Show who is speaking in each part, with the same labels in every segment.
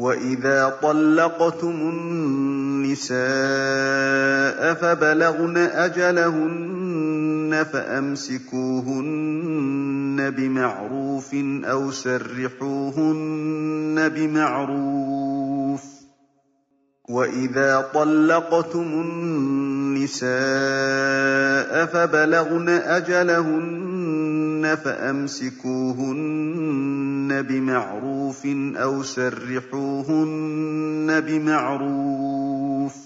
Speaker 1: وَإِذَا طَلَّقْتُمُ النِّسَاءَ فَبَلَغْنَ أَجَلَهُنَّ فَأَمْسِكُوهُنَّ بِمَعْرُوفٍ أَوْ سَرِّحُوهُنَّ بِمَعْرُوفٍ ۚ وَإِذَا طَلَّقْتُمُ النِّسَاءَ فَبَلَغْنَ أَجَلَهُنَّ فَأَمْسِكُوهُنَّ بِمَعْرُوفٍ أَوْ سَرِّحُوهُنَّ بِمَعْرُوفٍ ۚ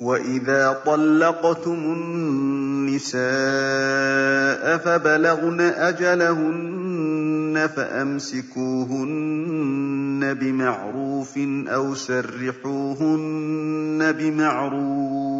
Speaker 1: وَإِذَا طَلَّقْتُمُ النِّسَاءَ فَبَلَغْنَ أَجَلَهُنَّ فَأَمْسِكُوهُنَّ بِمَعْرُوفٍ أَوْ سَرِّحُوهُنَّ بِمَعْرُوفٍ ۚ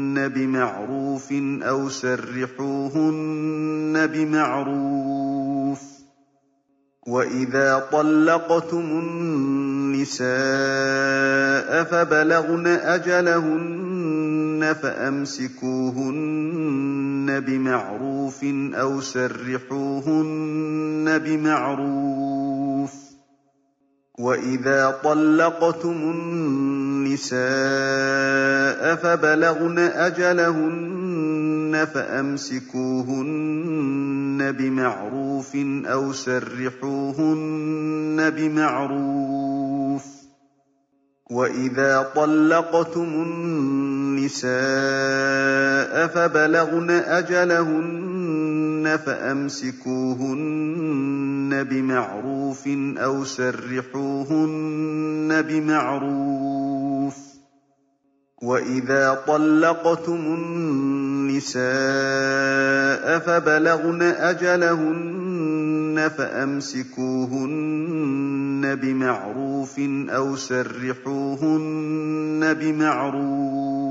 Speaker 1: بِمَعْرُوفٍ أَوْ سَرِّحُوهُنَّ بِمَعْرُوفٍ ۚ وَإِذَا طَلَّقْتُمُ النِّسَاءَ فَبَلَغْنَ أَجَلَهُنَّ فَأَمْسِكُوهُنَّ بِمَعْرُوفٍ أَوْ سَرِّحُوهُنَّ بِمَعْرُوفٍ ۚ وَإِذَا طَلَّقْتُمُ النِّسَاءَ فَبَلَغْنَ أَجَلَهُنَّ فَأَمْسِكُوهُنَّ بِمَعْرُوفٍ أَوْ سَرِّحُوهُنَّ بِمَعْرُوفٍ ۚ وَإِذَا طَلَّقْتُمُ النِّسَاءَ فَبَلَغْنَ أَجَلَهُنَّ فَأَمْسِكُوهُنَّ بِمَعْرُوفٍ أَوْ سَرِّحُوهُنَّ بِمَعْرُوفٍ ۚ وَإِذَا طَلَّقْتُمُ النِّسَاءَ فَبَلَغْنَ أَجَلَهُنَّ فَأَمْسِكُوهُنَّ بِمَعْرُوفٍ أَوْ سَرِّحُوهُنَّ بِمَعْرُوفٍ ۚ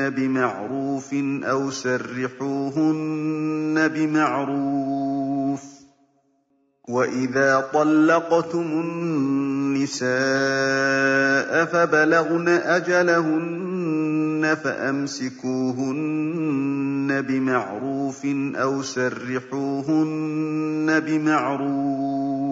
Speaker 1: بِمَعْرُوفٍ أَوْ سَرِّحُوهُنَّ بِمَعْرُوفٍ ۚ وَإِذَا طَلَّقْتُمُ النِّسَاءَ فَبَلَغْنَ أَجَلَهُنَّ فَأَمْسِكُوهُنَّ بِمَعْرُوفٍ أَوْ سَرِّحُوهُنَّ بِمَعْرُوفٍ ۚ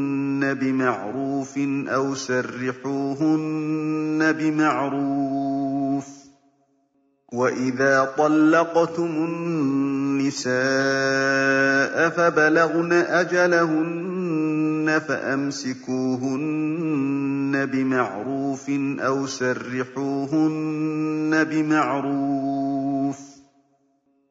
Speaker 1: بِمَعْرُوفٍ أَوْ سَرِّحُوهُنَّ بِمَعْرُوفٍ ۚ وَإِذَا طَلَّقْتُمُ النِّسَاءَ فَبَلَغْنَ أَجَلَهُنَّ فَأَمْسِكُوهُنَّ بِمَعْرُوفٍ أَوْ سَرِّحُوهُنَّ بِمَعْرُوفٍ ۚ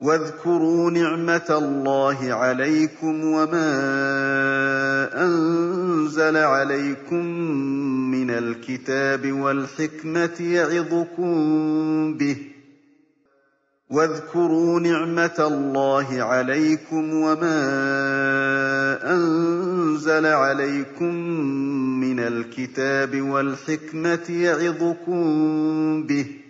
Speaker 1: وَاذْكُرُوا نِعْمَةَ اللَّهِ عَلَيْكُمْ وَمَا أَنزَلَ عَلَيْكُم مِّنَ الْكِتَابِ وَالْحِكْمَةِ يَعِظُكُم بِهِ ۚ. وَاذْكُرُوا نِعْمَةَ اللَّهِ عَلَيْكُمْ وَمَا أَنزَلَ عَلَيْكُم مِّنَ الْكِتَابِ وَالْحِكْمَةِ يَعِظُكُم بِهِ ۚ.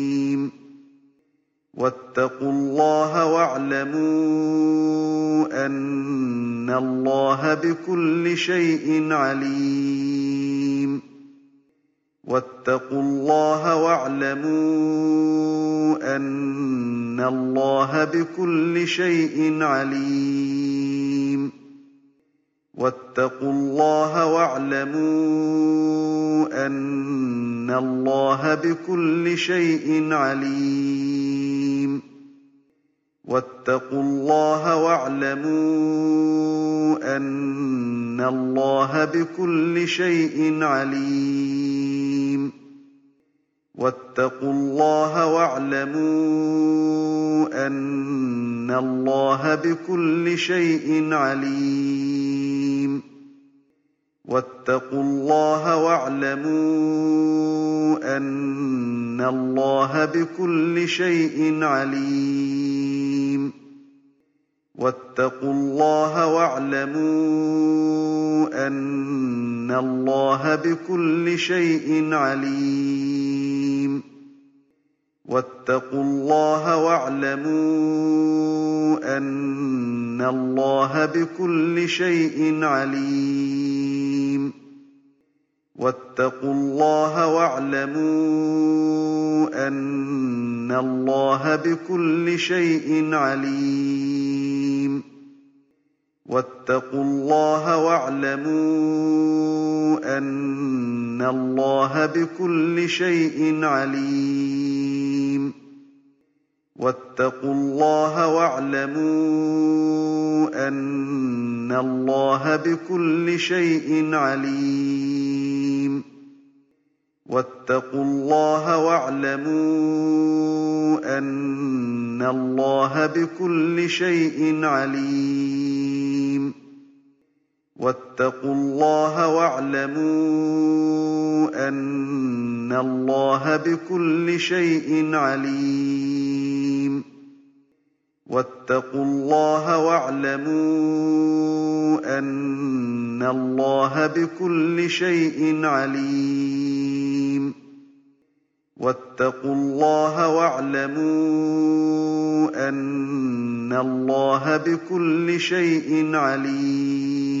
Speaker 1: وَاتَّقُوا اللَّهَ وَاعْلَمُوا أَنَّ اللَّهَ بِكُلِّ شَيْءٍ عَلِيمٌ. وَاتَّقُوا اللَّهَ وَاعْلَمُوا أَنَّ اللَّهَ بِكُلِّ شَيْءٍ عَلِيمٌ. وَاتَّقُوا اللَّهَ وَاعْلَمُوا أَنَّ اللَّهَ بِكُلِّ شَيْءٍ عَلِيمٌ. وَاتَّقُوا اللَّهَ وَاعْلَمُوا أَنَّ اللَّهَ بِكُلِّ شَيْءٍ عَلِيمٌ. وَاتَّقُوا اللَّهَ وَاعْلَمُوا أَنَّ اللَّهَ بِكُلِّ شَيْءٍ عَلِيمٌ. وَاتَّقُوا اللَّهَ وَاعْلَمُوا أَنَّ اللَّهَ بِكُلِّ شَيْءٍ عَلِيمٌ. وَاتَّقُوا اللَّهَ وَاعْلَمُوا أَنَّ اللَّهَ بِكُلِّ شَيْءٍ عَلِيمٌ. وَاتَّقُوا اللَّهَ وَاعْلَمُوا أَنَّ اللَّهَ بِكُلِّ شَيْءٍ عَلِيمٌ. وَاتَّقُوا اللَّهَ وَاعْلَمُوا أَنَّ اللَّهَ بِكُلِّ شَيْءٍ عَلِيمٌ. وَاتَّقُوا اللَّهَ وَاعْلَمُوا أَنَّ اللَّهَ بِكُلِّ شَيْءٍ عَلِيمٌ. وَاتَّقُوا اللَّهَ وَاعْلَمُوا أَنَّ اللَّهَ بِكُلِّ شَيْءٍ عَلِيمٌ. وَاتَّقُوا اللَّهَ وَاعْلَمُوا أَنَّ اللَّهَ بِكُلِّ شَيْءٍ عَلِيمٌ. وَاتَّقُوا اللَّهَ وَاعْلَمُوا أَنَّ اللَّهَ بِكُلِّ شَيْءٍ عَلِيمٌ. وَاتَّقُوا اللَّهَ وَاعْلَمُوا أَنَّ اللَّهَ بِكُلِّ شَيْءٍ عَلِيمٌ. وَاتَّقُوا اللَّهَ وَاعْلَمُوا أَنَّ اللَّهَ بِكُلِّ شَيْءٍ عَلِيمٌ.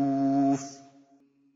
Speaker 1: ۗ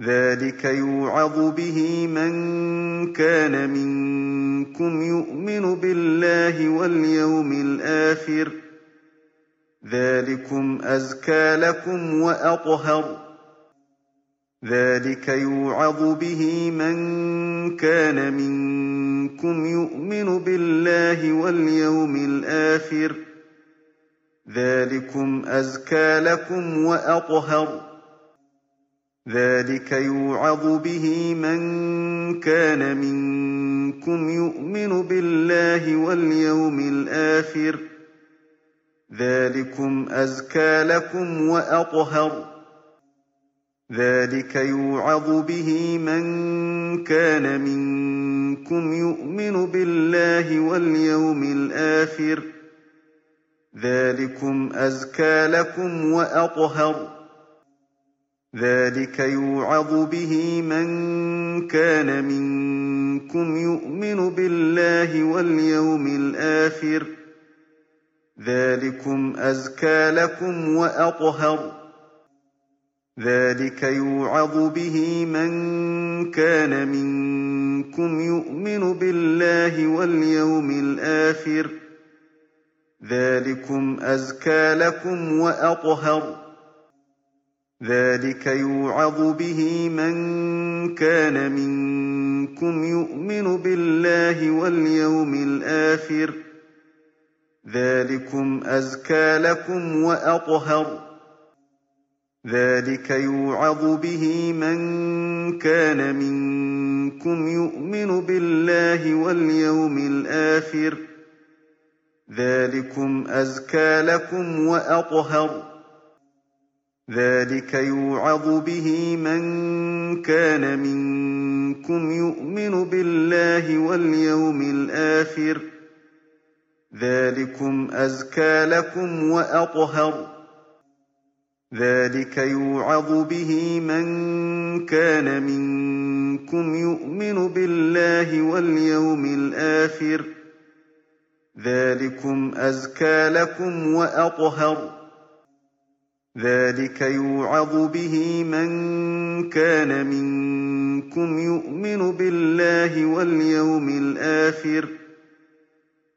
Speaker 1: ذَٰلِكَ يُوعَظُ بِهِ مَن كَانَ مِنكُمْ يُؤْمِنُ بِاللَّهِ وَالْيَوْمِ الْآخِرِ ۗ ذَٰلِكُمْ أَزْكَىٰ لَكُمْ وَأَطْهَرُ ۗ ذَٰلِكَ يُوعَظُ بِهِ مَن كَانَ مِنكُمْ يُؤْمِنُ بِاللَّهِ وَالْيَوْمِ الْآخِرِ ۗ ذَٰلِكُمْ أَزْكَىٰ لَكُمْ وَأَطْهَرُ ۗ ذَٰلِكَ يُوعَظُ بِهِ مَن كَانَ مِنكُمْ يُؤْمِنُ بِاللَّهِ وَالْيَوْمِ الْآخِرِ ۗ ذَٰلِكُمْ أَزْكَىٰ لَكُمْ وَأَطْهَرُ ۗ ذَٰلِكَ يُوعَظُ بِهِ مَن كَانَ مِنكُمْ يُؤْمِنُ بِاللَّهِ وَالْيَوْمِ الْآخِرِ ۗ ذَٰلِكُمْ أَزْكَىٰ لَكُمْ وَأَطْهَرُ ۗ ذَٰلِكَ يُوعَظُ بِهِ مَن كَانَ مِنكُمْ يُؤْمِنُ بِاللَّهِ وَالْيَوْمِ الْآخِرِ ۗ ذَٰلِكُمْ أَزْكَىٰ لَكُمْ وَأَطْهَرُ ۗ ذَٰلِكَ يُوعَظُ بِهِ مَن كَانَ مِنكُمْ يُؤْمِنُ بِاللَّهِ وَالْيَوْمِ الْآخِرِ ۗ ذَٰلِكُمْ أَزْكَىٰ لَكُمْ وَأَطْهَرُ ۗ ذَٰلِكَ يُوعَظُ بِهِ مَن كَانَ مِنكُمْ يُؤْمِنُ بِاللَّهِ وَالْيَوْمِ الْآخِرِ ۗ ذَٰلِكُمْ أَزْكَىٰ لَكُمْ وَأَطْهَرُ ۗ ذَٰلِكَ يُوعَظُ بِهِ مَن كَانَ مِنكُمْ يُؤْمِنُ بِاللَّهِ وَالْيَوْمِ الْآخِرِ ۗ ذَٰلِكُمْ أَزْكَىٰ لَكُمْ وَأَطْهَرُ ۗ ذَٰلِكَ يُوعَظُ بِهِ مَن كَانَ مِنكُمْ يُؤْمِنُ بِاللَّهِ وَالْيَوْمِ الْآخِرِ ۗ ذَٰلِكُمْ أَزْكَىٰ لَكُمْ وَأَطْهَرُ ۗ ذَٰلِكَ يُوعَظُ بِهِ مَن كَانَ مِنكُمْ يُؤْمِنُ بِاللَّهِ وَالْيَوْمِ الْآخِرِ ۗ ذَٰلِكُمْ أَزْكَىٰ لَكُمْ وَأَطْهَرُ ۗ ذَٰلِكَ يُوعَظُ بِهِ مَن كَانَ مِنكُمْ يُؤْمِنُ بِاللَّهِ وَالْيَوْمِ الْآخِرِ ۗ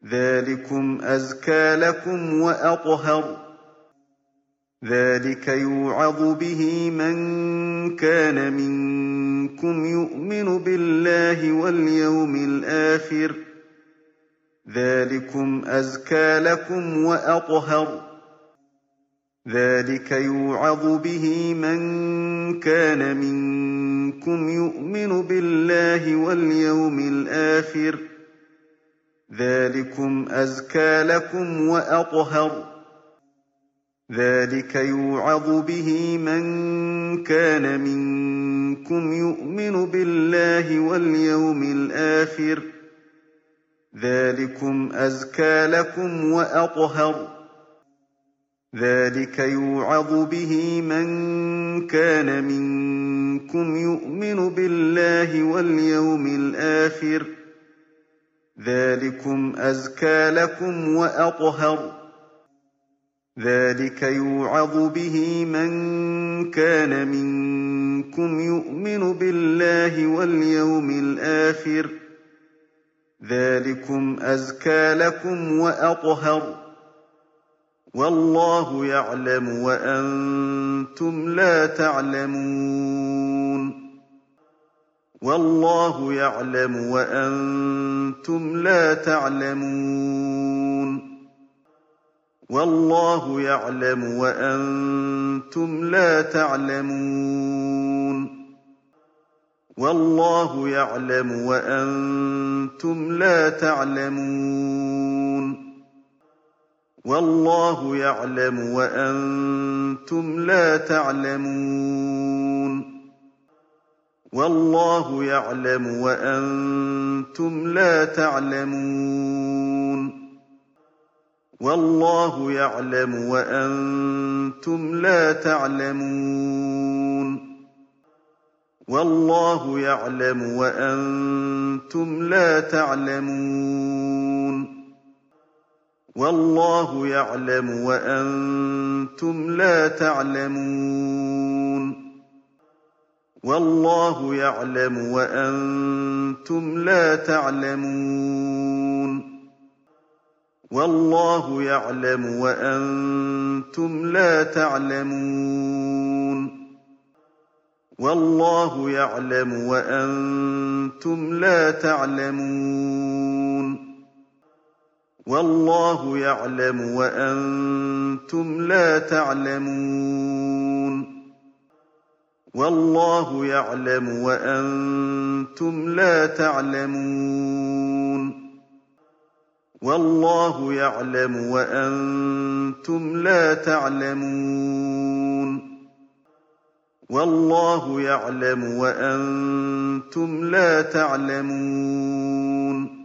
Speaker 1: ذَٰلِكُمْ أَزْكَىٰ لَكُمْ وَأَطْهَرُ ۗ ذَٰلِكَ يُوعَظُ بِهِ مَن كَانَ مِنكُمْ يُؤْمِنُ بِاللَّهِ وَالْيَوْمِ الْآخِرِ ۗ ذَٰلِكُمْ أَزْكَىٰ لَكُمْ وَأَطْهَرُ ۗ ذَٰلِكَ يُوعَظُ بِهِ مَن كَانَ مِنكُمْ يُؤْمِنُ بِاللَّهِ وَالْيَوْمِ الْآخِرِ ۗ ذَٰلِكُمْ أَزْكَىٰ لَكُمْ وَأَطْهَرُ ۗ ذَٰلِكَ يُوعَظُ بِهِ مَن كَانَ مِنكُمْ يُؤْمِنُ بِاللَّهِ وَالْيَوْمِ الْآخِرِ ۚ ذَٰلِكُمْ أَزْكَىٰ لَكُمْ وَأَطْهَرُ ۗ ذَٰلِكَ يُوعَظُ بِهِ مَن كَانَ مِنكُمْ يُؤْمِنُ بِاللَّهِ وَالْيَوْمِ الْآخِرِ ۚ ذَٰلِكُمْ أَزْكَىٰ لَكُمْ وَأَطْهَرُ ذَٰلِكَ يُوعَظُ بِهِ مَن كَانَ مِنكُمْ يُؤْمِنُ بِاللَّهِ وَالْيَوْمِ الْآخِرِ ۚ ذَٰلِكُمْ أَزْكَىٰ لَكُمْ وَأَطْهَرُ ۗ وَاللَّهُ يَعْلَمُ وَأَنتُمْ لَا تَعْلَمُونَ. وَاللَّهُ يَعْلَمُ وَأَنتُمْ لَا تَعْلَمُونَ. وَاللَّهُ يَعْلَمُ وَأَنتُمْ لَا تَعْلَمُونَ. وَاللَّهُ يَعْلَمُ وَأَنتُمْ لَا تَعْلَمُونَ. وَاللَّهُ يَعْلَمُ وَأَنتُمْ لَا تَعْلَمُونَ. وَاللَّهُ يَعْلَمُ وَأَنتُمْ لَا تَعْلَمُونَ. وَاللَّهُ يَعْلَمُ وَأَنتُمْ لَا تَعْلَمُونَ. وَاللَّهُ يَعْلَمُ وَأَنتُمْ لَا تَعْلَمُونَ. وَاللَّهُ يَعْلَمُ وَأَنتُمْ لَا تَعْلَمُونَ. وَاللَّهُ يَعْلَمُ وَأَنتُمْ لَا تَعْلَمُونَ. وَاللَّهُ يَعْلَمُ وَأَنتُمْ لَا تَعْلَمُونَ. وَاللَّهُ يَعْلَمُ وَأَنتُمْ لَا تَعْلَمُونَ. وَاللَّهُ يَعْلَمُ وَأَنتُمْ لَا تَعْلَمُونَ. وَاللَّهُ يَعْلَمُ وَأَنتُمْ لَا تَعْلَمُونَ. وَاللَّهُ يَعْلَمُ وَأَنتُمْ لَا تَعْلَمُونَ. وَاللَّهُ يَعْلَمُ وَأَنتُمْ لَا تَعْلَمُونَ.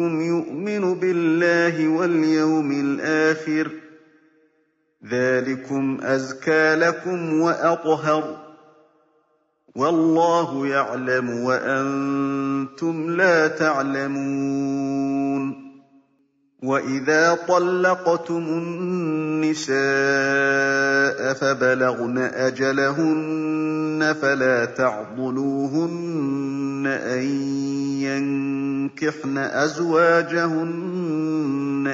Speaker 1: يُؤْمِنُ بِاللَّهِ وَالْيَوْمِ الْآخِرِ ۚ. ذَٰلِكُمْ أَزْكَىٰ لَكُمْ وَأَطْهَرُ ۗ. وَاللَّهُ يَعْلَمُ وَأَنتُمْ لَا تَعْلَمُونَ. وَإِذَا طَلَّقْتُمُ النِّسَاءَ فَبَلَغْنَ أَجَلَهُنَّ فَلَا تَعْضُلُوهُنَّ أَن يَنكِحْنَ أَزْوَاجَهُنَّ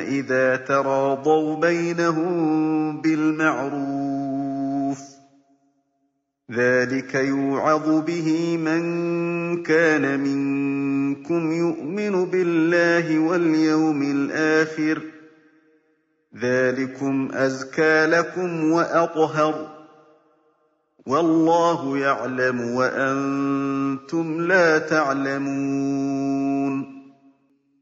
Speaker 1: إِذَا تَرَاضَوْا بَيْنَهُم بِالْمَعْرُوفِ ۗ ذَٰلِكَ يُوعَظُ بِهِ مَن كَانَ مِنكُمْ يُؤْمِنُ بِاللَّهِ وَالْيَوْمِ الْآخِرِ ۚ. ذَٰلِكُمْ أَزْكَىٰ لَكُمْ وَأَطْهَرُ ۗ. وَاللَّهُ يَعْلَمُ وَأَنتُمْ لَا تَعْلَمُونَ.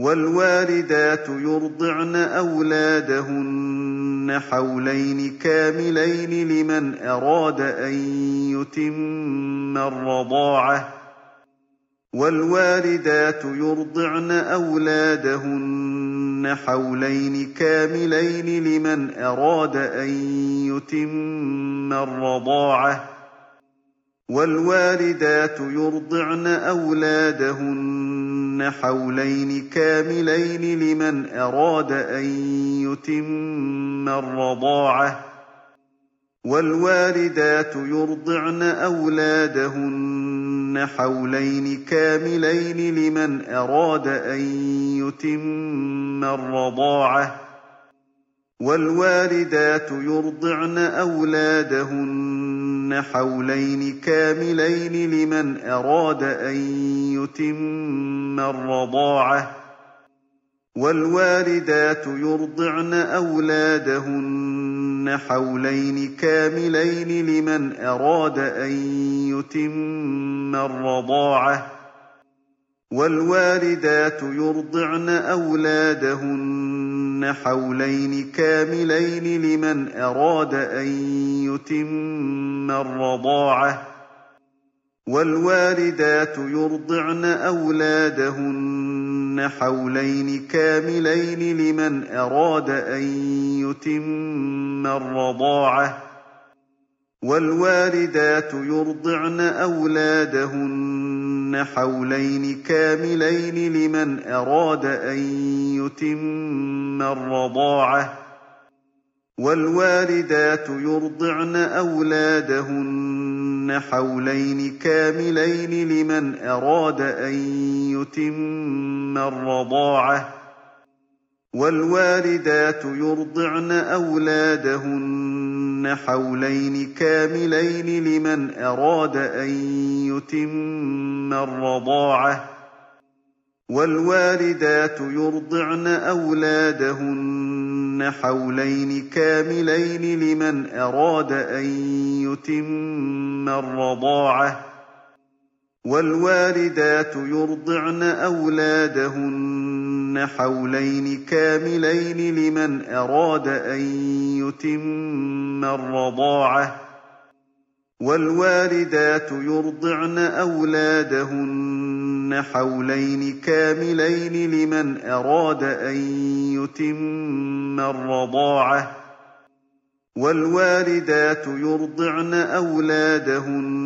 Speaker 1: وَالْوَالِدَاتُ يُرْضِعْنَ أَوْلَادَهُنَّ حَوْلَيْنِ كَامِلَيْنِ لِمَنْ أَرَادَ أَن يُتِمَّ الرَّضَاعَةَ ۚ. وَالْوَالِدَاتُ يُرْضِعْنَ أَوْلَادَهُنَّ حَوْلَيْنِ كَامِلَيْنِ لِمَنْ أَرَادَ أَن يُتِمَّ الرَّضَاعَةَ ۚ. وَالْوَالِدَاتُ يُرْضِعْنَ أَوْلَادَهُنَّ حَوْلَيْنِ كَامِلَيْنِ لِمَنْ أَرَادَ أَن يُتِمَّ الرَّضَاعَةَ ۚ وَالْوَالِدَاتُ يُرْضِعْنَ أَوْلَادَهُنَّ حَوْلَيْنِ كَامِلَيْنِ لِمَنْ أَرَادَ أَن يُتِمَّ الرَّضَاعَةَ ۚ وَالْوَالِدَاتُ يُرْضِعْنَ أَوْلَادَهُنَّ حَوْلَيْنِ كَامِلَيْنِ لِمَنْ أَرَادَ أَن يُتِمَّ الرَّضَاعَةَ ۚ وَالْوَالِدَاتُ يُرْضِعْنَ أَوْلَادَهُنَّ حَوْلَيْنِ كَامِلَيْنِ لِمَنْ أَرَادَ أَن يُتِمَّ الرَّضَاعَةَ ۚ وَالْوَالِدَاتُ يُرْضِعْنَ أَوْلَادَهُنَّ حَوْلَيْنِ كَامِلَيْنِ لِمَنْ أَرَادَ أَن يُتِمَّ الرَّضَاعَةَ ۚ وَالْوَالِدَاتُ يُرْضِعْنَ أَوْلَادَهُنَّ حَوْلَيْنِ كَامِلَيْنِ لِمَنْ أَرَادَ أَن يُتِمَّ الرَّضَاعَةَ ۚ وَالْوَالِدَاتُ يُرْضِعْنَ أَوْلَادَهُنَّ حَوْلَيْنِ كَامِلَيْنِ لِمَنْ أَرَادَ أَن يُتِمَّ الرَّضَاعَةَ ۚ وَالْوَالِدَاتُ يُرْضِعْنَ أَوْلَادَهُنَّ حَوْلَيْنِ كَامِلَيْنِ لِمَنْ أَرَادَ أَن يُتِمَّ الرَّضَاعَةَ ۚ وَالْوَالِدَاتُ يُرْضِعْنَ أَوْلَادَهُنَّ حَوْلَيْنِ كَامِلَيْنِ لِمَنْ أَرَادَ أَن يُتِمَّ الرَّضَاعَةَ ۚ وَالْوَالِدَاتُ يُرْضِعْنَ أَوْلَادَهُنَّ حَوْلَيْنِ كَامِلَيْنِ لِمَنْ أَرَادَ أَن يُتِمَّ الرَّضَاعَةَ ۚ وَالْوَالِدَاتُ يُرْضِعْنَ أَوْلَادَهُنَّ حَوْلَيْنِ كَامِلَيْنِ لِمَنْ أَرَادَ أَن يُتِمَّ الرَّضَاعَةَ ۚ وَالْوَالِدَاتُ يُرْضِعْنَ أَوْلَادَهُنَّ حَوْلَيْنِ كَامِلَيْنِ لِمَنْ أَرَادَ أَن يُتِمَّ الرَّضَاعَةَ ۚ وَالْوَالِدَاتُ يُرْضِعْنَ أَوْلَادَهُنَّ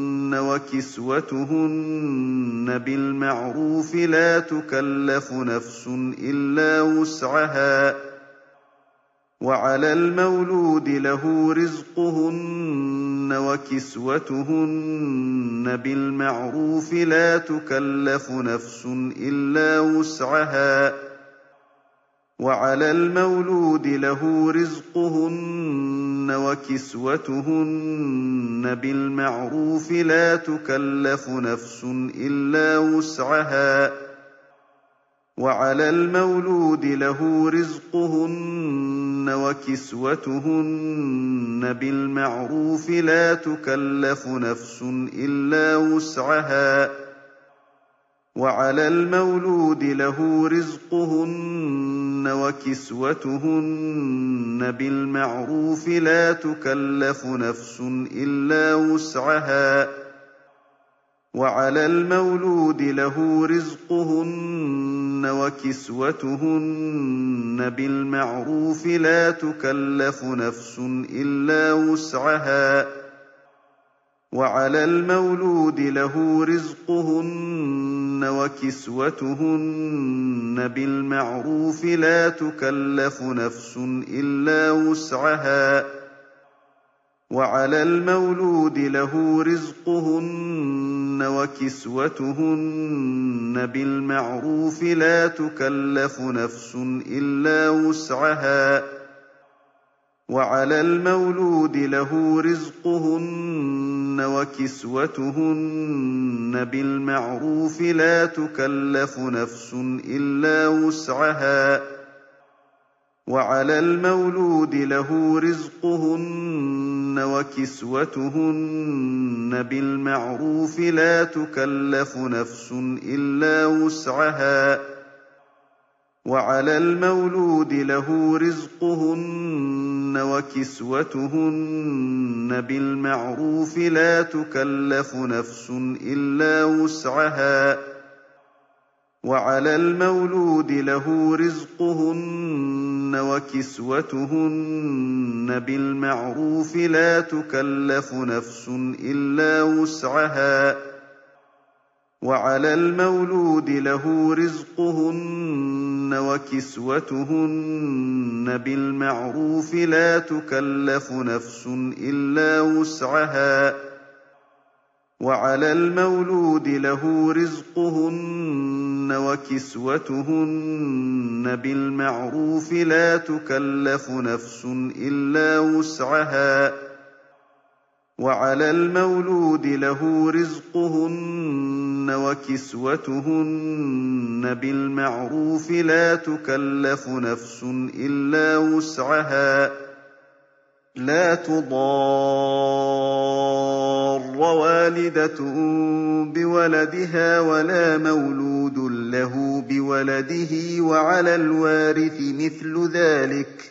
Speaker 1: وَكِسْوَتُهُنَّ بِالْمَعْرُوفِ ۖ لَا تُكَلَّفُ نَفْسٌ إِلَّا وُسْعَهَا ۚ وَعَلَى الْمَوْلُودِ لَهُ رِزْقُهُنَّ وَكِسْوَتُهُنَّ بِالْمَعْرُوفِ ۖ لَا تُكَلَّفُ نَفْسٌ إِلَّا وُسْعَهَا ۚ وَعَلَى الْمَوْلُودِ لَهُ رِزْقُهُنَّ وَكِسْوَتُهُنَّ بِالْمَعْرُوفِ ۖ لَا تُكَلَّفُ نَفْسٌ إِلَّا وُسْعَهَا ۚ وَعَلَى الْمَوْلُودِ لَهُ رِزْقُهُنَّ وَكِسْوَتُهُنَّ بِالْمَعْرُوفِ ۖ لَا تُكَلَّفُ نَفْسٌ إِلَّا وُسْعَهَا ۚ وَعَلَى الْمَوْلُودِ لَهُ رِزْقُهُنَّ وَكِسْوَتُهُنَّ بِالْمَعْرُوفِ ۖ لَا تُكَلَّفُ نَفْسٌ إِلَّا وُسْعَهَا ۚ وَعَلَى الْمَوْلُودِ لَهُ رِزْقُهُنَّ وَكِسْوَتُهُنَّ بِالْمَعْرُوفِ ۖ لَا تُكَلَّفُ نَفْسٌ إِلَّا وُسْعَهَا ۚ وَعَلَى الْمَوْلُودِ لَهُ رِزْقُهُنَّ وَكِسْوَتُهُنَّ بِالْمَعْرُوفِ ۖ لَا تُكَلَّفُ نَفْسٌ إِلَّا وُسْعَهَا ۚ وَعَلَى الْمَوْلُودِ لَهُ رِزْقُهُنَّ وَكِسْوَتُهُنَّ بِالْمَعْرُوفِ ۖ لَا تُكَلَّفُ نَفْسٌ إِلَّا وُسْعَهَا ۚ وَعَلَى الْمَوْلُودِ لَهُ رِزْقُهُنَّ وَكِسْوَتُهُنَّ بِالْمَعْرُوفِ ۖ لَا تُكَلَّفُ نَفْسٌ إِلَّا وُسْعَهَا ۚ وَعَلَى الْمَوْلُودِ لَهُ رِزْقُهُنَّ وَكِسْوَتُهُنَّ بِالْمَعْرُوفِ ۖ لَا تُكَلَّفُ نَفْسٌ إِلَّا وُسْعَهَا ۚ وَعَلَى الْمَوْلُودِ لَهُ رِزْقُهُنَّ وَكِسْوَتُهُنَّ بِالْمَعْرُوفِ ۖ لَا تُكَلَّفُ نَفْسٌ إِلَّا وُسْعَهَا ۚ وَعَلَى الْمَوْلُودِ لَهُ رِزْقُهُنَّ وَكِسْوَتُهُنَّ بِالْمَعْرُوفِ ۖ لَا تُكَلَّفُ نَفْسٌ إِلَّا وُسْعَهَا ۚ وَعَلَى الْمَوْلُودِ لَهُ رِزْقُهُنَّ وَكِسْوَتُهُنَّ بِالْمَعْرُوفِ ۖ لَا تُكَلَّفُ نَفْسٌ إِلَّا وُسْعَهَا ۚ وَعَلَى الْمَوْلُودِ لَهُ رِزْقُهُنَّ وَكِسْوَتُهُنَّ بِالْمَعْرُوفِ ۖ لَا تُكَلَّفُ نَفْسٌ إِلَّا وُسْعَهَا ۚ وَعَلَى الْمَوْلُودِ لَهُ رِزْقُهُنَّ وَكِسْوَتُهُنَّ بِالْمَعْرُوفِ ۖ لَا تُكَلَّفُ نَفْسٌ إِلَّا وُسْعَهَا ۚ لَا تُضَارَّ وَالِدَةٌ بِوَلَدِهَا وَلَا مَوْلُودٌ لَّهُ بِوَلَدِهِ ۖ وَعَلَى الْوَارِثِ مِثْلُ ذَٰلِكَ ۗ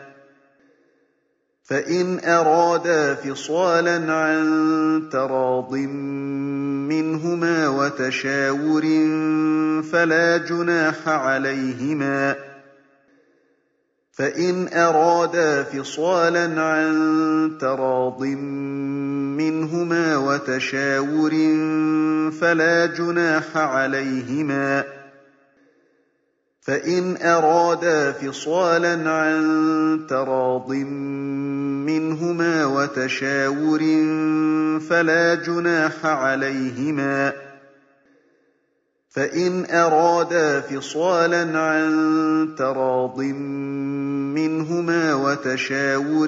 Speaker 1: فَإِنْ أَرَادَا فِصَالًا عَن تَرَاضٍ مِّنْهُمَا وَتَشَاوُرٍ فَلَا جُنَاحَ عَلَيْهِمَا ۗ. فَإِنْ أَرَادَا فِصَالًا عَن تَرَاضٍ مِّنْهُمَا وَتَشَاوُرٍ فَلَا جُنَاحَ عَلَيْهِمَا ۗ. فَإِنْ أَرَادَا فِصَالًا عَن تَرَاضٍ مِّنْهُمَا وَتَشَاوُرٍ فَلَا جُنَاحَ عَلَيْهِمَا ۗ. فَإِنْ أَرَادَا فِصَالًا عَن تَرَاضٍ مِّنْهُمَا وَتَشَاوُرٍ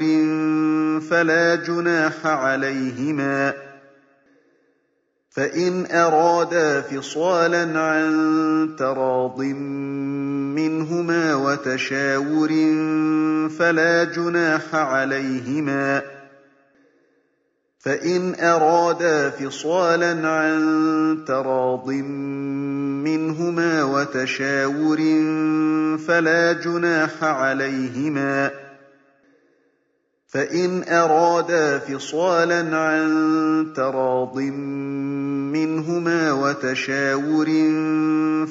Speaker 1: فَلَا جُنَاحَ عَلَيْهِمَا ۗ. فَإِنْ أَرَادَا فِصَالًا عَن تَرَاضٍ مِّنْهُمَا وَتَشَاوُرٍ فَلَا جُنَاحَ عَلَيْهِمَا ۗ. فَإِنْ أَرَادَا فِصَالًا عَن تَرَاضٍ مِّنْهُمَا وَتَشَاوُرٍ فَلَا جُنَاحَ عَلَيْهِمَا ۗ. فَإِنْ أَرَادَا فِصَالًا عَن تَرَاضٍ مِّنْهُمَا وَتَشَاوُرٍ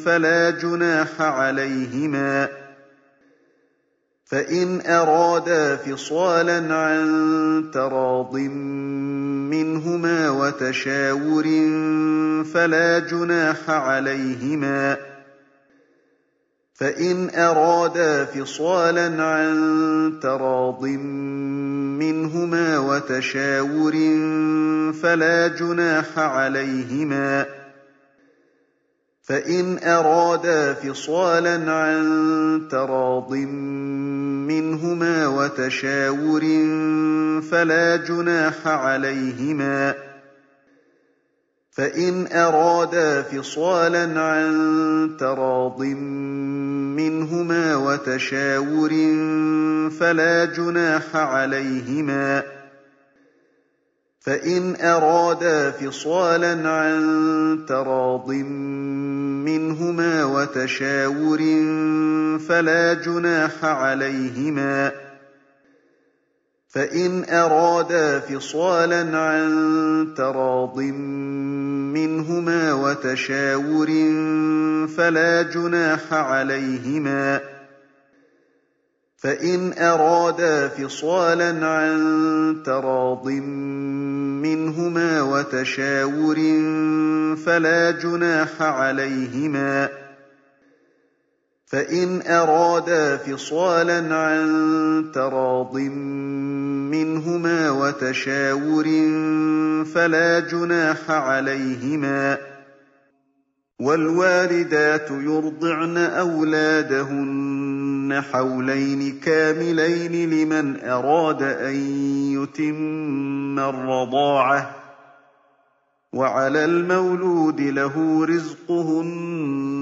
Speaker 1: فَلَا جُنَاحَ عَلَيْهِمَا ۗ. فَإِنْ أَرَادَا فِصَالًا عَن تَرَاضٍ مِّنْهُمَا وَتَشَاوُرٍ فَلَا جُنَاحَ عَلَيْهِمَا ۗ. فَإِنْ أَرَادَا فِصَالًا عَن تَرَاضٍ مِّنْهُمَا وَتَشَاوُرٍ فَلَا جُنَاحَ عَلَيْهِمَا ۗ. فَإِنْ أَرَادَا فِصَالًا عَن تَرَاضٍ مِّنْهُمَا وَتَشَاوُرٍ فَلَا جُنَاحَ عَلَيْهِمَا ۗ. فَإِنْ أَرَادَا فِصَالًا عَن تَرَاضٍ مِّنْهُمَا وَتَشَاوُرٍ فَلَا جُنَاحَ عَلَيْهِمَا ۗ. فإن أرادا فصالا عن تراض منهما وتشاور فلا جناح عليهما. فإن أرادا فصالا عن تراض منهما وتشاور فلا جناح عليهما. فإن أرادا فصالا عن تراض منهما وتشاور فلا جناح عليهما. فإن أرادا فصالا عن تراض منهما وتشاور فلا جناح عليهما والوالدات يرضعن أولادهن حولين كاملين لمن أراد أن يتم الرضاعة وعلى المولود له رزقهن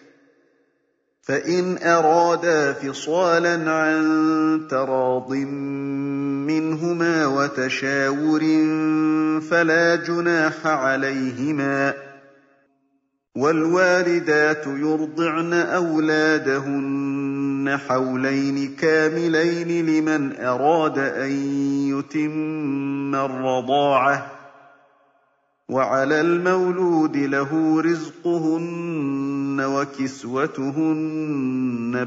Speaker 1: فإن أرادا فصالا عن تراض منهما وتشاور فلا جناح عليهما والوالدات يرضعن أولادهن حولين كاملين لمن أراد أن يتم الرضاعة وعلى المولود له رزقهن وكسوتهن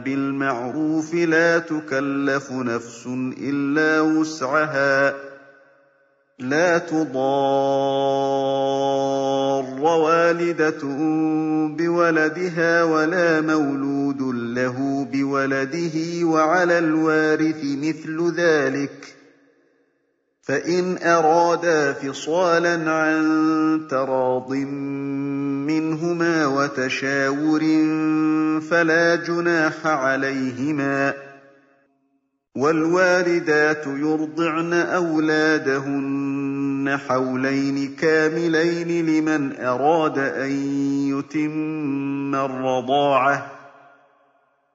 Speaker 1: بالمعروف لا تكلف نفس إلا وسعها لا تضار والدة بولدها ولا مولود له بولده وعلى الوارث مثل ذلك فإن أرادا فصالا عن تراض منهما وتشاور فلا جناح عليهما والوالدات يرضعن أولادهن حولين كاملين لمن أراد أن يتم الرضاعة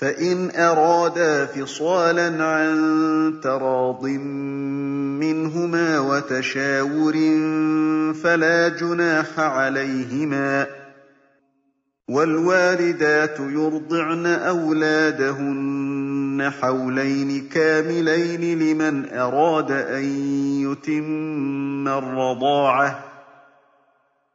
Speaker 1: فإن أرادا فصالا عن تراض منهما وتشاور فلا جناح عليهما والوالدات يرضعن أولادهن حولين كاملين لمن أراد أن يتم الرضاعة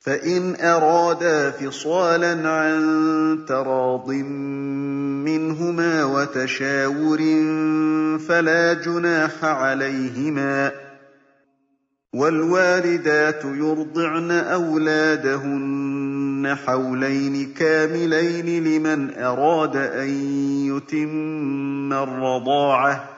Speaker 1: فإن أرادا فصالا عن تراض منهما وتشاور فلا جناح عليهما والوالدات يرضعن أولادهن حولين كاملين لمن أراد أن يتم الرضاعة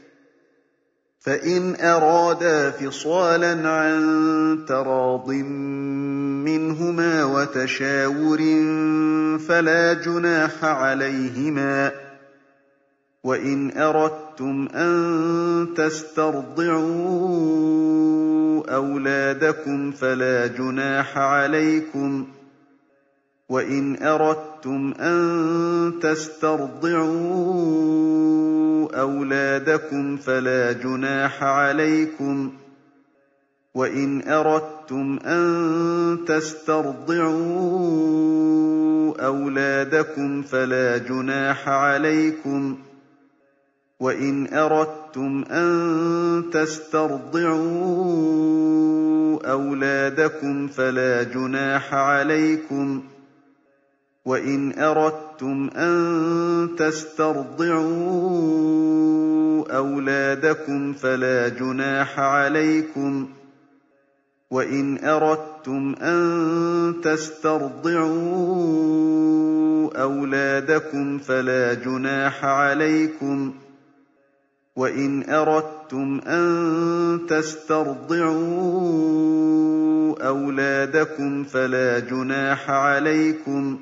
Speaker 1: فَإِنْ أَرَادَا فِصَالًا عَن تَرَاضٍ مِّنْهُمَا وَتَشَاوُرٍ فَلَا جُنَاحَ عَلَيْهِمَا ۗ. وَإِنْ أَرَدتُّمْ أَن تَسْتَرْضِعُوا أَوْلَادَكُمْ فَلَا جُنَاحَ عَلَيْكُمْ ۚ. وَإِنْ أَرَدتُّمْ أَن تَسْتَرْضِعُوا أَوْلَادَكُمْ فَلَا جُنَاحَ عَلَيْكُمْ ۚ وَإِنْ أَرَدتُّمْ أَن تَسْتَرْضِعُوا أَوْلَادَكُمْ فَلَا جُنَاحَ عَلَيْكُمْ ۚ وَإِنْ أَرَدتُّمْ أَن تَسْتَرْضِعُوا أَوْلَادَكُمْ فَلَا جُنَاحَ عَلَيْكُمْ ۚ وَإِنْ أَرَدتُّمْ أَن تَسْتَرْضِعُوا أَوْلَادَكُمْ فَلَا جُنَاحَ عَلَيْكُمْ ۚ وَإِنْ أَرَدتُّمْ أَن تَسْتَرْضِعُوا أَوْلَادَكُمْ فَلَا جُنَاحَ عَلَيْكُمْ ۚ وَإِنْ أَرَدتُّمْ أَن تَسْتَرْضِعُوا أَوْلَادَكُمْ فَلَا جُنَاحَ عَلَيْكُمْ ۚ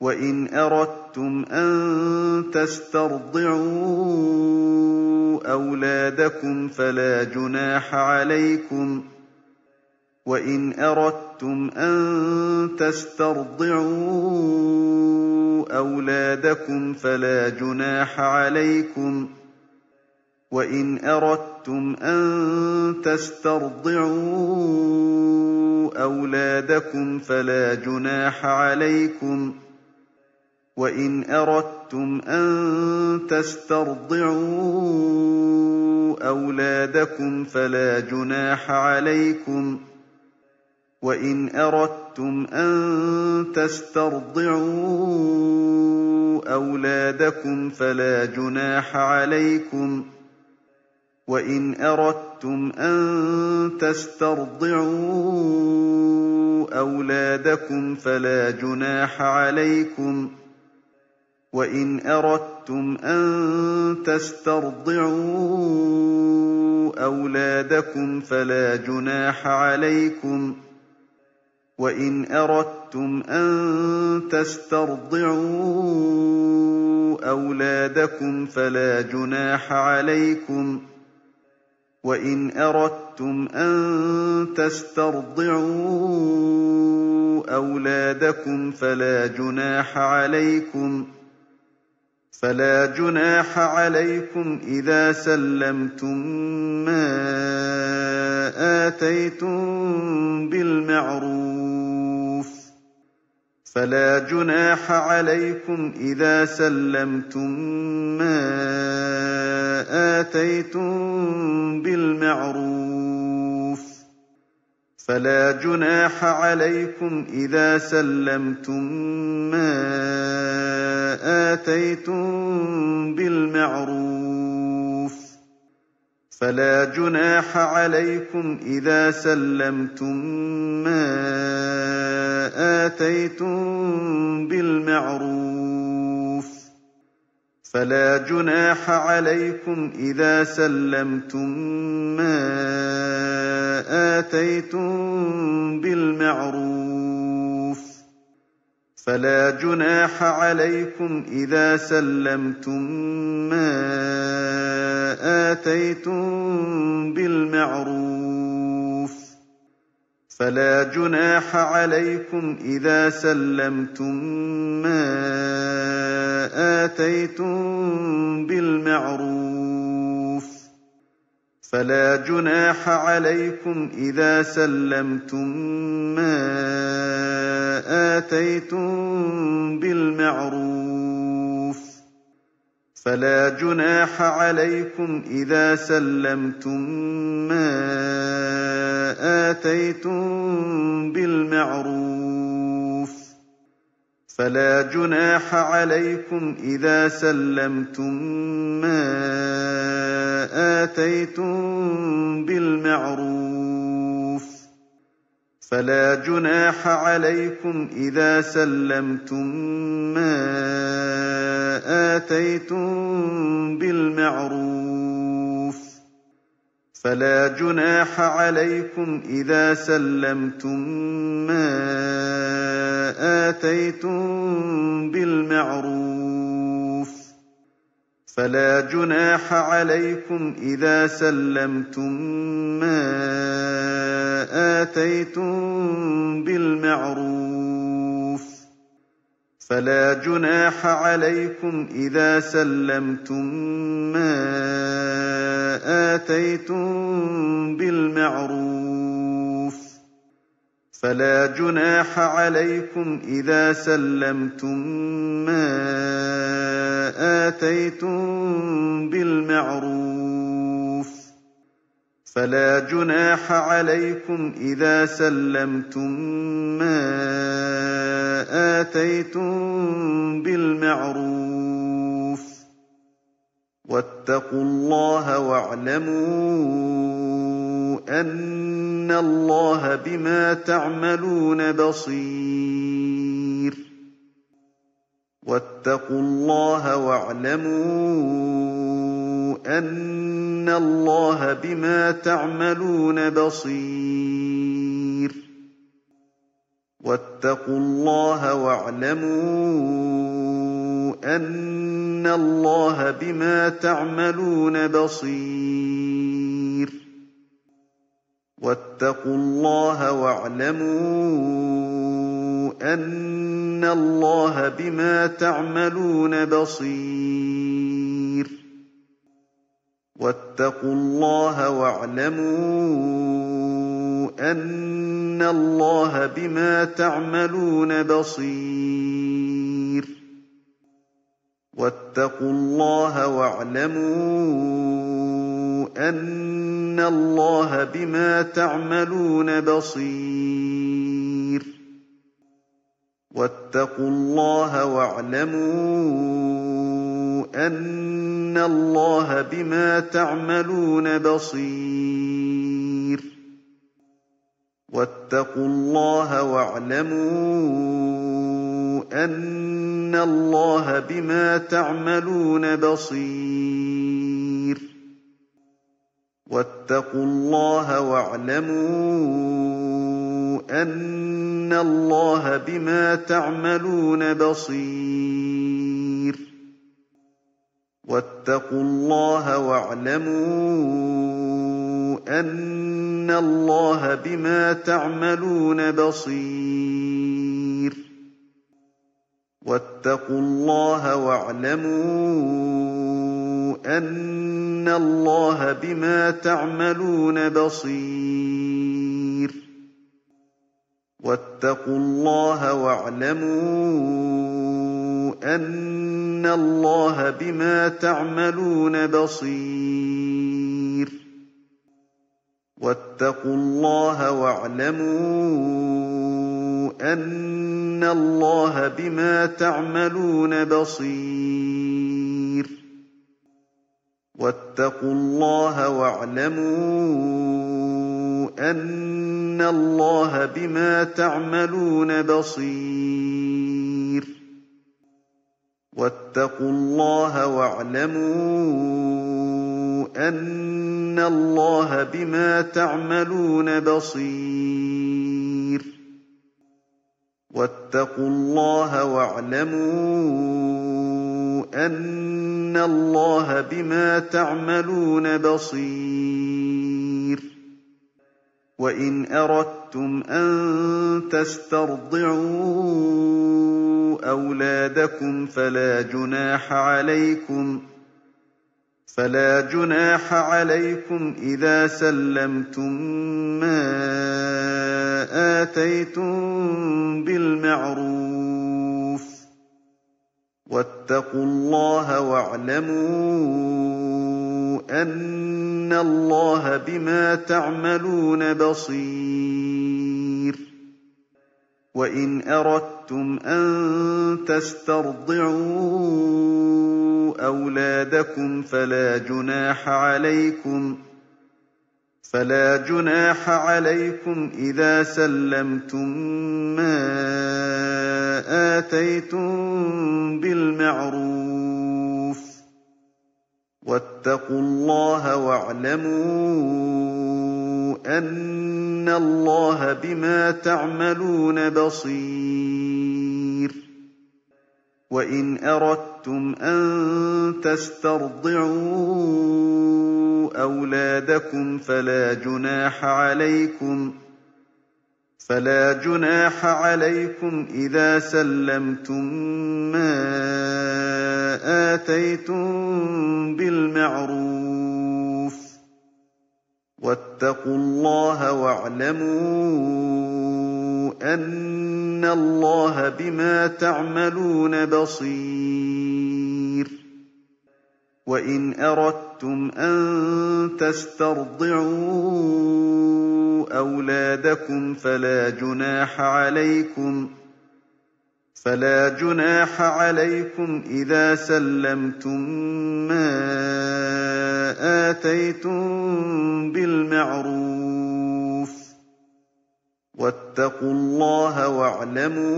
Speaker 1: وَإِنْ أَرَدتُّمْ أَن تَسْتَرْضِعُوا أَوْلَادَكُمْ فَلَا جُنَاحَ عَلَيْكُمْ ۚ وَإِنْ أَرَدتُّمْ أَن تَسْتَرْضِعُوا أَوْلَادَكُمْ فَلَا جُنَاحَ عَلَيْكُمْ ۚ وَإِنْ أَرَدتُّمْ أَن تَسْتَرْضِعُوا أَوْلَادَكُمْ فَلَا جُنَاحَ عَلَيْكُمْ ۚ وَإِنْ أَرَدتُّمْ أَن تَسْتَرْضِعُوا أَوْلَادَكُمْ فَلَا جُنَاحَ عَلَيْكُمْ ۚ وَإِنْ أَرَدتُّمْ أَن تَسْتَرْضِعُوا أَوْلَادَكُمْ فَلَا جُنَاحَ عَلَيْكُمْ ۚ وَإِنْ أَرَدتُّمْ أَن تَسْتَرْضِعُوا أَوْلَادَكُمْ فَلَا جُنَاحَ عَلَيْكُمْ ۚ وَإِنْ أَرَدتُّمْ أَن تَسْتَرْضِعُوا أَوْلَادَكُمْ فَلَا جُنَاحَ عَلَيْكُمْ ۚ وَإِنْ أَرَدتُّمْ أَن تَسْتَرْضِعُوا أَوْلَادَكُمْ فَلَا جُنَاحَ عَلَيْكُمْ ۚ وَإِنْ أَرَدتُّمْ أَن تَسْتَرْضِعُوا أَوْلَادَكُمْ فَلَا جُنَاحَ عَلَيْكُمْ فَلَا جُنَاحَ عَلَيْكُمْ إِذَا سَلَّمْتُم مَّا آتَيْتُم بِالْمَعْرُوفِ ۗ. فَلَا جُنَاحَ عَلَيْكُمْ إِذَا سَلَّمْتُم مَّا آتَيْتُم بِالْمَعْرُوفِ ۗ. فَلَا جُنَاحَ عَلَيْكُمْ إِذَا سَلَّمْتُم مَّا آتَيْتُم بِالْمَعْرُوفِ ۗ فَلَا جُنَاحَ عَلَيْكُمْ إِذَا سَلَّمْتُم مَّا آتَيْتُم بِالْمَعْرُوفِ ۗ فَلَا جُنَاحَ عَلَيْكُمْ إِذَا سَلَّمْتُم مَّا آتَيْتُم بِالْمَعْرُوفِ ۗ فَلَا جُنَاحَ عَلَيْكُمْ إِذَا سَلَّمْتُم مَّا آتَيْتُم بِالْمَعْرُوفِ ۗ. فَلَا جُنَاحَ عَلَيْكُمْ إِذَا سَلَّمْتُم مَّا آتَيْتُم بِالْمَعْرُوفِ ۗ. فَلَا جُنَاحَ عَلَيْكُمْ إِذَا سَلَّمْتُم مَّا آتَيْتُم بِالْمَعْرُوفِ ۗ. فَلَا جُنَاحَ عَلَيْكُمْ إِذَا سَلَّمْتُم مَّا آتَيْتُم بِالْمَعْرُوفِ ۗ. فَلَا جُنَاحَ عَلَيْكُمْ إِذَا سَلَّمْتُم مَّا آتَيْتُم بِالْمَعْرُوفِ ۗ. فَلَا جُنَاحَ عَلَيْكُمْ إِذَا سَلَّمْتُم مَّا آتَيْتُم بِالْمَعْرُوفِ. فلا جناح عليكم إذا سلمتم ما آتيتم بالمعروف. فلا جناح عليكم إذا سلمتم ما آتيتم بالمعروف. فلا جناح عليكم إذا سلمتم ما آتيتم بالمعروف. فلا جناح عليكم إذا سلمتم ما آتيتم بالمعروف. فلا جناح عليكم إذا سلمتم ما آتيتم بالمعروف. واتقوا الله واعلموا أن الله بما تعملون بصير. واتقوا الله واعلموا أن الله بما تعملون بصير. واتقوا الله واعلموا أن الله بما تعملون بصير. واتقوا الله واعلموا أن الله بما تعملون بصير. واتقوا الله واعلموا أن الله بما تعملون بصير. واتقوا الله واعلموا أن الله بما تعملون بصير. واتقوا الله واعلموا أن الله بما تعملون بصير. واتقوا الله واعلموا أن الله بما تعملون بصير. واتقوا الله واعلموا أن الله بما تعملون بصير. واتقوا الله واعلموا أن الله بما تعملون بصير. واتقوا الله واعلموا أن الله بما تعملون بصير. واتقوا الله واعلموا أن الله بما تعملون بصير. واتقوا الله واعلموا أن الله بما تعملون بصير. واتقوا الله واعلموا أن الله بما تعملون بصير. واتقوا الله واعلموا أن الله بما تعملون بصير. واتقوا الله واعلموا أن الله بما تعملون بصير. وإن أردتم أن تسترضعوا أولادكم فلا جناح عليكم فلا جناح عليكم إذا سلمتم ما آتيتم بالمعروف واتقوا الله واعلموا أن الله بما تعملون بصير. وإن أردتم أن تسترضعوا أولادكم فلا جناح عليكم فلا جناح عليكم إذا سلمتم ما آتيتم بالمعروف. وَاتَّقُوا اللَّهَ وَاعْلَمُوا أَنَّ اللَّهَ بِمَا تَعْمَلُونَ بَصِيرٌ. وَإِنْ أَرَدتُّمْ أَن تَسْتَرْضِعُوا أَوْلَادَكُمْ فَلَا جُنَاحَ عَلَيْكُمْ فلا جناح عليكم إذا سلمتم ما آتيتم بالمعروف واتقوا الله واعلموا أن الله بما تعملون بصير وإن أردتم أن تسترضعوا أولادكم فلا جناح عليكم فلا جناح عليكم إذا سلمتم ما آتيتم بالمعروف. واتقوا الله واعلموا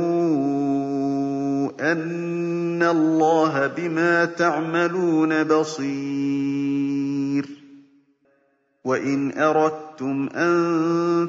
Speaker 1: أن الله بما تعملون بصير. وإن أردتم أن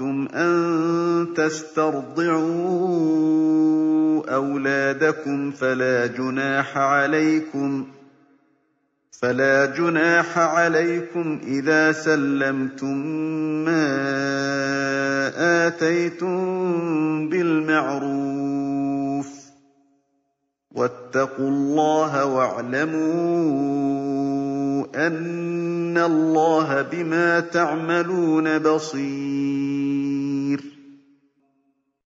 Speaker 1: أردتم أن تسترضعوا أولادكم فلا جناح عليكم فلا جناح عليكم إذا سلمتم ما آتيتم بالمعروف واتقوا الله واعلموا أن الله بما تعملون بصير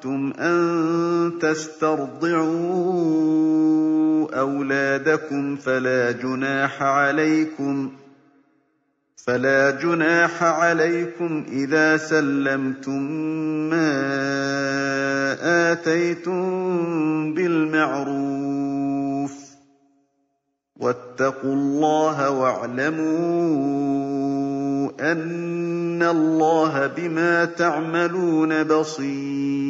Speaker 1: أردتم أن تسترضعوا أولادكم فلا جناح عليكم فلا جناح عليكم إذا سلمتم ما آتيتم بالمعروف واتقوا الله واعلموا أن الله بما تعملون بصير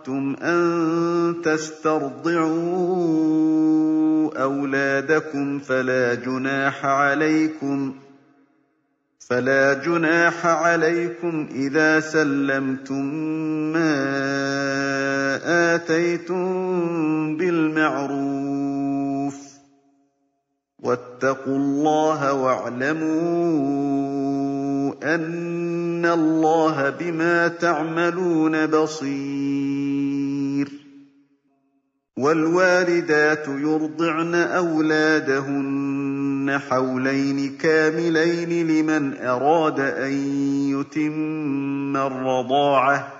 Speaker 1: أردتم أن تسترضعوا أولادكم فلا جناح عليكم فلا جناح عليكم إذا سلمتم ما آتيتم بالمعروف واتقوا الله واعلموا أن الله بما تعملون بصير. والوالدات يرضعن أولادهن حولين كاملين لمن أراد أن يتم الرضاعة.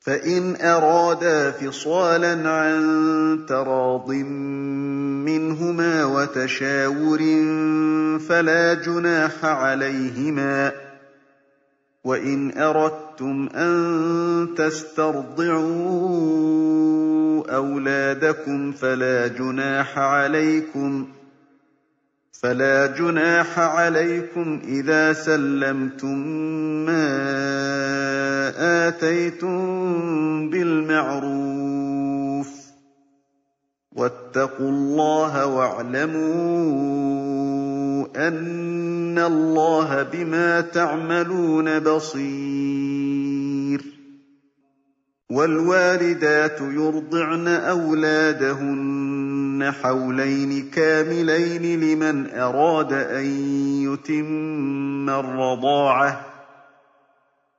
Speaker 1: فإن أرادا فصالا عن تراض منهما وتشاور فلا جناح عليهما. وإن أردتم أن تسترضعوا أولادكم فلا جناح عليكم فلا جناح عليكم إذا سلمتم ما آتيتم بالمعروف واتقوا الله واعلموا أن الله بما تعملون بصير والوالدات يرضعن أولادهن حولين كاملين لمن أراد أن يتم الرضاعة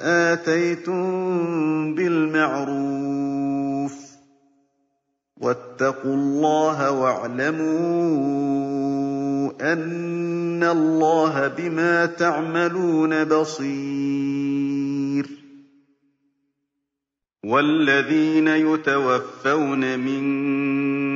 Speaker 1: آتيتم بالمعروف. واتقوا الله واعلموا أن الله بما تعملون بصير. والذين يتوفون منكم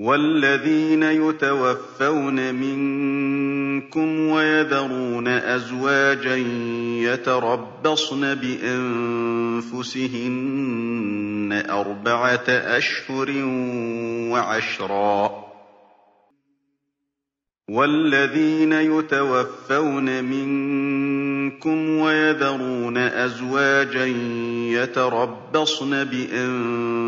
Speaker 1: والذين يتوفون منكم ويذرون أزواجا يتربصن بأنفسهن أربعة أشهر وعشرا. وَالَّذِينَ يُتَوَفَّوْنَ مِنكُمْ وَيَذَرُونَ أَزْوَاجًا يَتَرَبَّصْنَ بِأَنفُسِهِنَّ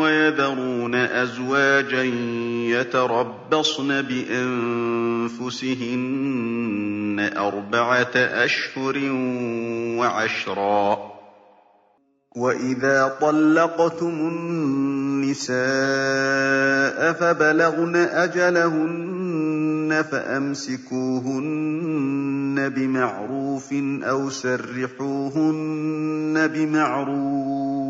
Speaker 1: وَيَذَرُونَ أَزْوَاجًا يَتَرَبَّصْنَ بِأَنفُسِهِنَّ أَرْبَعَةَ أَشْهُرٍ وَعَشْرًا ۖ. وَإِذَا طَلَّقْتُمُ النِّسَاءَ فَبَلَغْنَ أَجَلَهُنَّ فَأَمْسِكُوهُنَّ بِمَعْرُوفٍ أَوْ سَرِّحُوهُنَّ بِمَعْرُوفٍ ۚ.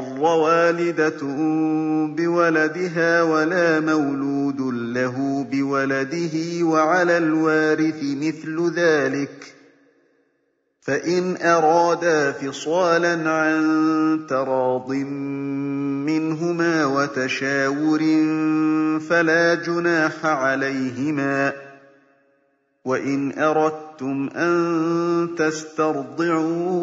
Speaker 1: وَالِدَةٌ بِوَلَدِهَا وَلَا مَوْلُودٌ لَّهُ بِوَلَدِهِ ۚ وَعَلَى الْوَارِثِ مِثْلُ ذَٰلِكَ ۗ. فَإِنْ أَرَادَا فِصَالًا عَن تَرَاضٍ مِّنْهُمَا وَتَشَاوُرٍ فَلَا جُنَاحَ عَلَيْهِمَا ۗ. وَإِنْ أَرَدتُّمْ أَن تَسْتَرْضِعُوا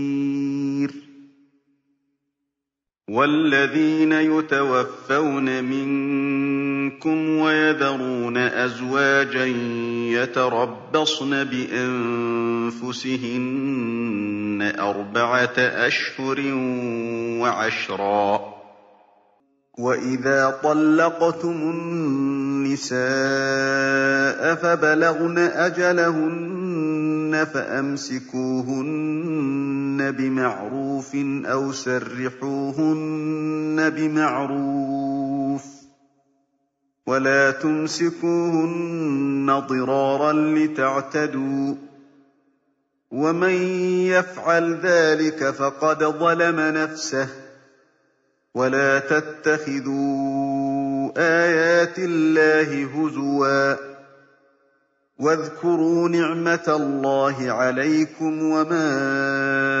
Speaker 1: وَالَّذِينَ يُتَوَفَّوْنَ مِنكُمْ وَيَذَرُونَ أَزْوَاجًا يَتَرَبَّصْنَ بِأَنفُسِهِنَّ أَرْبَعَةَ أَشْهُرٍ وَعَشْرًا ۖ. وَإِذَا طَلَّقْتُمُ النِّسَاءَ فَبَلَغْنَ أَجَلَهُنَّ فَأَمْسِكُوهُنَّ بِمَعْرُوفٍ أَوْ سَرِّحُوهُنَّ بِمَعْرُوفٍ ۚ وَلَا تُمْسِكُوهُنَّ ضِرَارًا لِّتَعْتَدُوا ۚ وَمَن يَفْعَلْ ذَٰلِكَ فَقَدْ ظَلَمَ نَفْسَهُ ۚ وَلَا تَتَّخِذُوا آيَاتِ اللَّهِ هُزُوًا ۚ وَاذْكُرُوا نِعْمَةَ اللَّهِ عَلَيْكُمْ وَمَا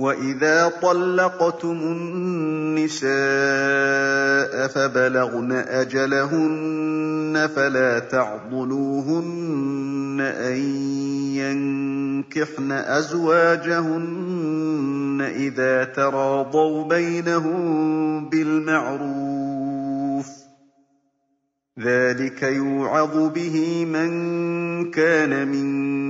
Speaker 1: وَإِذَا طَلَّقْتُمُ النِّسَاءَ فَبَلَغْنَ أَجَلَهُنَّ فَلَا تَعْضُلُوهُنَّ أَن يَنكِحْنَ أَزْوَاجَهُنَّ إِذَا تَرَاضَوْا بَيْنَهُم بِالْمَعْرُوفِ ۗ ذَٰلِكَ يُوعَظُ بِهِ مَن كَانَ مِنكُمْ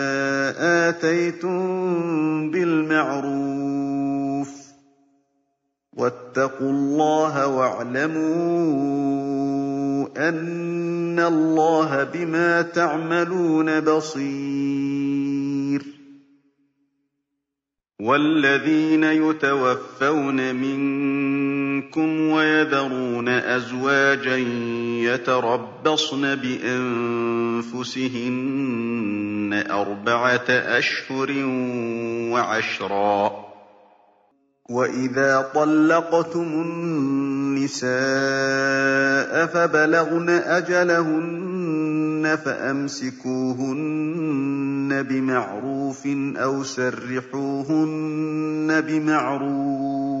Speaker 1: آتَيْتُم بِالْمَعْرُوفِ ۗ وَاتَّقُوا اللَّهَ وَاعْلَمُوا أَنَّ اللَّهَ بِمَا تَعْمَلُونَ بَصِيرٌ. وَالَّذِينَ يُتَوَفَّوْنَ مِنكُمْ وَيَذَرُونَ أَزْوَاجًا يَتَرَبَّصْنَ بِأَنفُسِهِنَّ أَرْبَعَةَ أَشْهُرٍ وَعَشْرًا ۖ. وَإِذَا طَلَّقْتُمُ النِّسَاءَ فَبَلَغْنَ أَجَلَهُنَّ فَأَمْسِكُوهُنَّ بِمَعْرُوفٍ أَوْ سَرِّحُوهُنَّ بِمَعْرُوفٍ ۚ.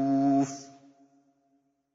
Speaker 1: ۗ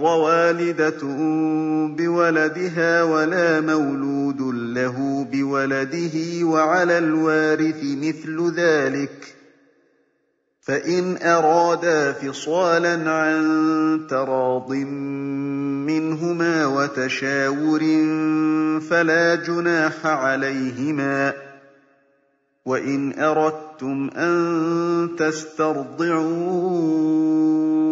Speaker 1: وَالِدَةٌ بِوَلَدِهَا وَلَا مَوْلُودٌ لَّهُ بِوَلَدِهِ ۚ وَعَلَى الْوَارِثِ مِثْلُ ذَٰلِكَ ۗ. فَإِنْ أَرَادَا فِصَالًا عَن تَرَاضٍ مِّنْهُمَا وَتَشَاوُرٍ فَلَا جُنَاحَ عَلَيْهِمَا ۗ. وَإِنْ أَرَدتُّمْ أَن تَسْتَرْضِعُوا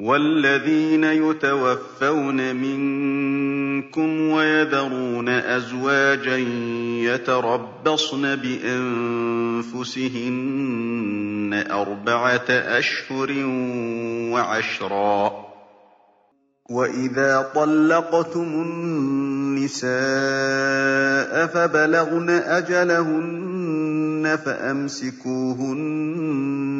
Speaker 1: وَالَّذِينَ يُتَوَفَّوْنَ مِنكُمْ وَيَذَرُونَ أَزْوَاجًا يَتَرَبَّصْنَ بِأَنفُسِهِنَّ أَرْبَعَةَ أَشْهُرٍ وَعَشْرًا ۖ. وَإِذَا طَلَّقْتُمُ النِّسَاءَ فَبَلَغْنَ أَجَلَهُنَّ فَأَمْسِكُوهُنَّ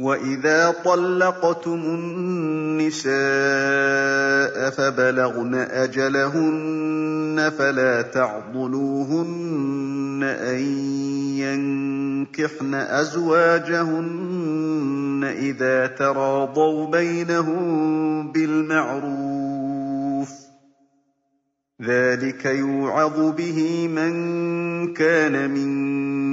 Speaker 1: وَإِذَا طَلَّقْتُمُ النِّسَاءَ فَبَلَغْنَ أَجَلَهُنَّ فَلَا تَعْضُلُوهُنَّ أَن يَنكِحْنَ أَزْوَاجَهُنَّ إِذَا تَرَاضَوْا بَيْنَهُم بِالْمَعْرُوفِ ۗ ذَٰلِكَ يُوعَظُ بِهِ مَن كَانَ مِنكُمْ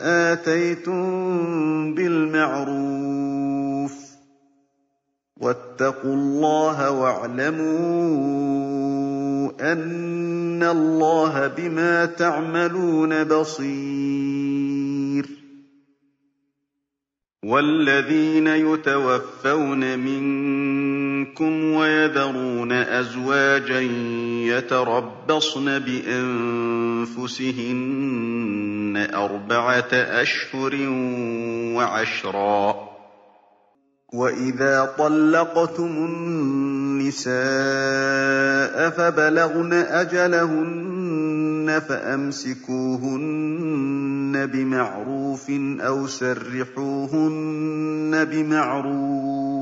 Speaker 1: آتَيْتُم بِالْمَعْرُوفِ ۗ. وَاتَّقُوا اللَّهَ وَاعْلَمُوا أَنَّ اللَّهَ بِمَا تَعْمَلُونَ بَصِيرٌ. وَالَّذِينَ يُتَوَفَّوْنَ مِنكُمْ وَيَذَرُونَ أَزْوَاجًا يَتَرَبَّصْنَ بِأَنفُسِهِنَّ أَرْبَعَةَ أَشْهُرٍ وَعَشْرًا ۖ. وَإِذَا طَلَّقْتُمُ النِّسَاءَ فَبَلَغْنَ أَجَلَهُنَّ فَأَمْسِكُوهُنَّ بِمَعْرُوفٍ أَوْ سَرِّحُوهُنَّ بِمَعْرُوفٍ ۚ.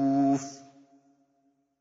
Speaker 1: ۗ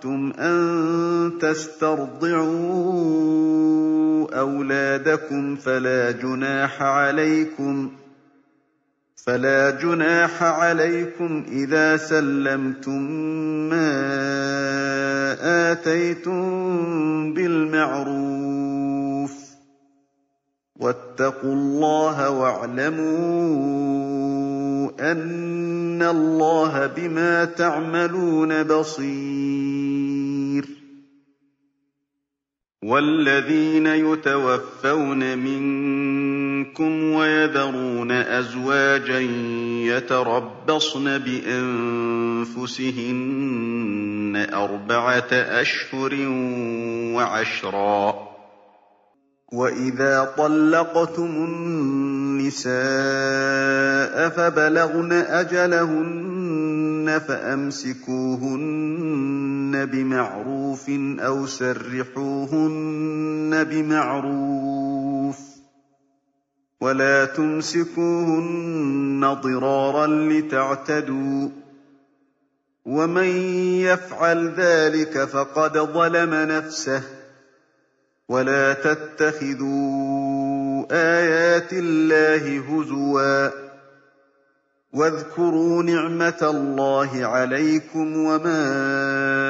Speaker 1: أَرَدتُّمْ أَن تَسْتَرْضِعُوا أَوْلَادَكُمْ فَلَا جُنَاحَ عَلَيْكُمْ فلا جناح عليكم إذا سلمتم ما آتيتم بالمعروف واتقوا الله واعلموا أن الله بما تعملون بصير والذين يتوفون منكم ويذرون أزواجا يتربصن بأنفسهن أربعة أشهر وعشرا. وَإِذَا طَلَّقْتُمُ النِّسَاءَ فَبَلَغْنَ أَجَلَهُنَّ فَأَمْسِكُوهُنَّ بِمَعْرُوفٍ أَوْ سَرِّحُوهُنَّ بِمَعْرُوفٍ ۚ وَلَا تُمْسِكُوهُنَّ ضِرَارًا لِّتَعْتَدُوا ۚ وَمَن يَفْعَلْ ذَٰلِكَ فَقَدْ ظَلَمَ نَفْسَهُ وَلَا تَتَّخِذُوا آيَاتِ اللَّهِ هُزُوًا ۚ وَاذْكُرُوا نِعْمَةَ اللَّهِ عَلَيْكُمْ وَمَا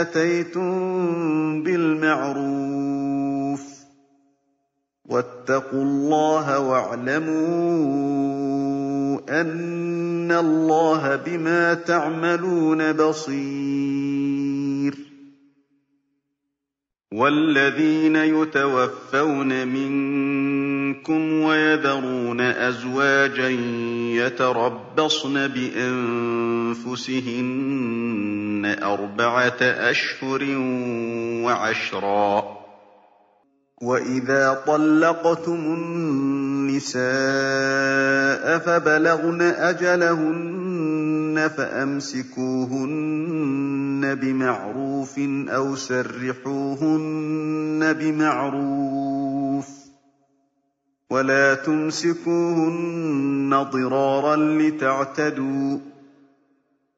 Speaker 1: آتَيْتُم بِالْمَعْرُوفِ ۚ وَاتَّقُوا اللَّهَ وَاعْلَمُوا أَنَّ اللَّهَ بِمَا تَعْمَلُونَ بَصِيرٌ وَالَّذِينَ يُتَوَفَّوْنَ مِنكُمْ وَيَذَرُونَ أَزْوَاجًا يَتَرَبَّصْنَ بِأَنفُسِهِنَّ أَرْبَعَةَ أَشْهُرٍ وَعَشْرًا ۖ. وَإِذَا طَلَّقْتُمُ النِّسَاءَ فَبَلَغْنَ أَجَلَهُنَّ فَأَمْسِكُوهُنَّ بِمَعْرُوفٍ أَوْ سَرِّحُوهُنَّ بِمَعْرُوفٍ ۚ. وَلَا تُمْسِكُوهُنَّ ضِرَارًا لِّتَعْتَدُوا ۚ.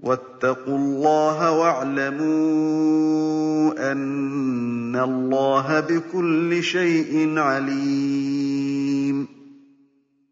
Speaker 1: وَاتَّقُوا اللَّهَ وَاعْلَمُوا أَنَّ اللَّهَ بِكُلِّ شَيْءٍ عَلِيمٌ.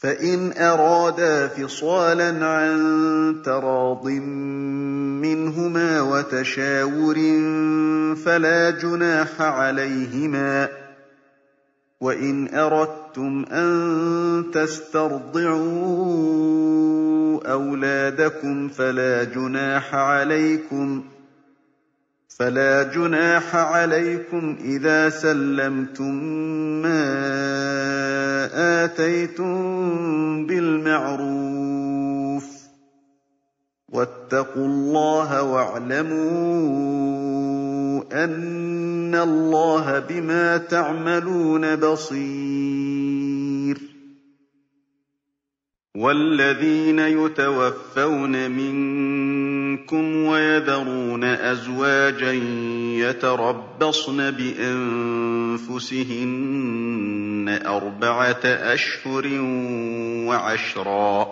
Speaker 1: فَإِنْ أَرَادَا فِصَالًا عَن تَرَاضٍ مِّنْهُمَا وَتَشَاوُرٍ فَلَا جُنَاحَ عَلَيْهِمَا ۗ. وَإِنْ أَرَدتُّمْ أَن تَسْتَرْضِعُوا أَوْلَادَكُمْ فَلَا جُنَاحَ عَلَيْكُمْ إِذَا سَلَّمْتُم مَّا آتَيْتُم بِالْمَعْرُوفِ ۗ وَاتَّقُوا اللَّهَ وَاعْلَمُوا أَنَّ اللَّهَ بِمَا تَعْمَلُونَ بَصِيرٌ وَالَّذِينَ يُتَوَفَّوْنَ مِنكُمْ وَيَذَرُونَ أَزْوَاجًا يَتَرَبَّصْنَ بِأَنفُسِهِنَّ أَرْبَعَةَ أَشْهُرٍ وَعَشْرًا ۖ.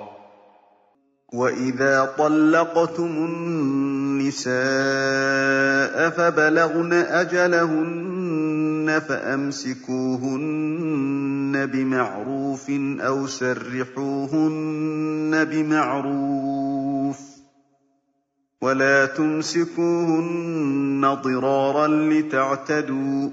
Speaker 1: وَإِذَا طَلَّقْتُمُ النِّسَاءَ فَبَلَغْنَ أَجَلَهُنَّ فَأَمْسِكُوهُنَّ بِمَعْرُوفٍ أَوْ سَرِّحُوهُنَّ بِمَعْرُوفٍ ۚ. وَلَا تُمْسِكُوهُنَّ ضِرَارًا لِّتَعْتَدُوا ۚ.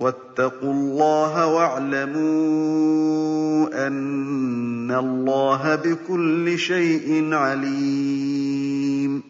Speaker 1: وَاتَّقُوا اللَّهَ وَاعْلَمُوا أَنَّ اللَّهَ بِكُلِّ شَيْءٍ عَلِيمٌ.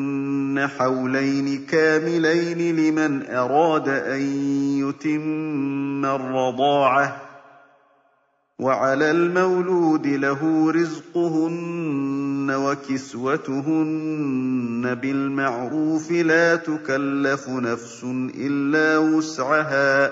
Speaker 1: حَوْلَيْنِ كَامِلَيْنِ لِمَنْ أَرَادَ أَن يُتِمَّ الرَّضَاعَةَ ۚ وَعَلَى الْمَوْلُودِ لَهُ رِزْقُهُنَّ وكسوتهن بالمعروف لا تكلف نفس إلا وسعها.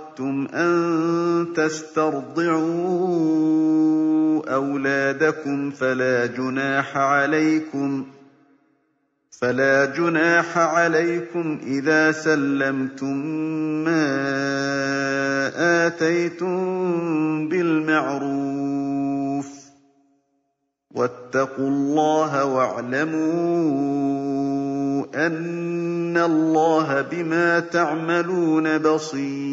Speaker 1: أردتم أن تسترضعوا أولادكم فلا جناح عليكم فلا جناح عليكم إذا سلمتم ما آتيتم بالمعروف. واتقوا الله واعلموا أن الله بما تعملون بصير.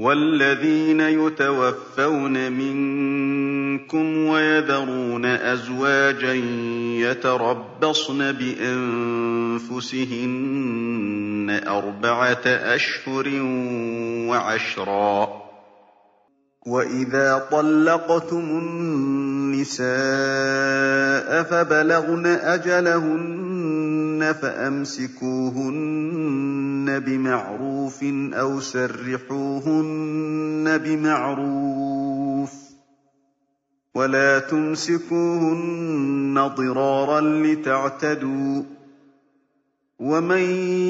Speaker 1: والذين يتوفون منكم ويذرون أزواجا يتربصن بأنفسهن أربعة أشهر وعشرا. وإذا طلقتم النساء فبلغن أجلهن فأمسكوهن بمعروف أو سرحوهن بمعروف ولا تمسكوهن ضرارا لتعتدوا ومن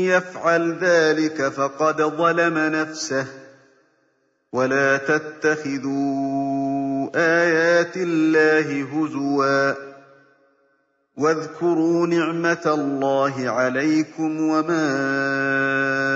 Speaker 1: يفعل ذلك فقد ظلم نفسه ولا تتخذوا آيات الله هزوا واذكروا نعمة الله عليكم وما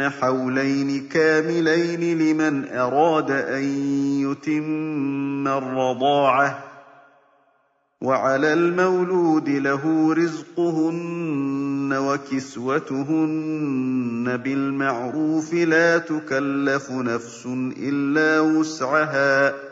Speaker 1: حولين كاملين لمن أراد أن يتم الرضاعة وعلى المولود له رزقهن وكسوتهن بالمعروف لا تكلف نفس إلا وسعها.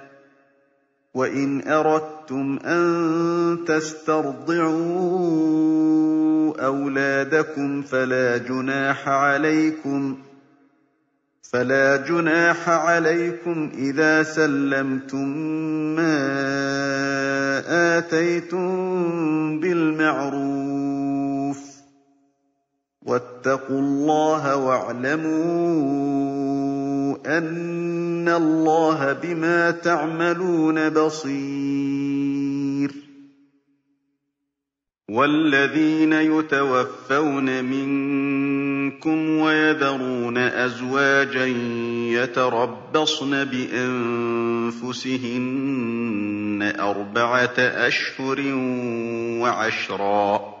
Speaker 1: وإن أردتم أن تسترضعوا أولادكم فلا جناح عليكم فلا جناح عليكم إذا سلمتم ما آتيتم بالمعروف واتقوا الله واعلموا أن الله بما تعملون بصير. والذين يتوفون منكم ويذرون أزواجا يتربصن بأنفسهن أربعة أشهر وعشرا.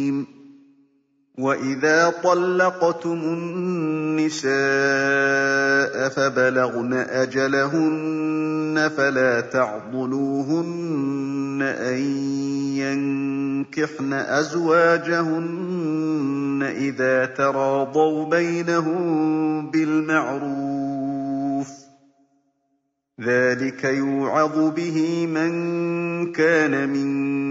Speaker 1: وَإِذَا طَلَّقْتُمُ النِّسَاءَ فَبَلَغْنَ أَجَلَهُنَّ فَلَا تَعْضُلُوهُنَّ أَن يَنكِحْنَ أَزْوَاجَهُنَّ إِذَا تَرَاضَوْا بَيْنَهُم بِالْمَعْرُوفِ ۗ ذَٰلِكَ يُوعَظُ بِهِ مَن كَانَ مِنكُمْ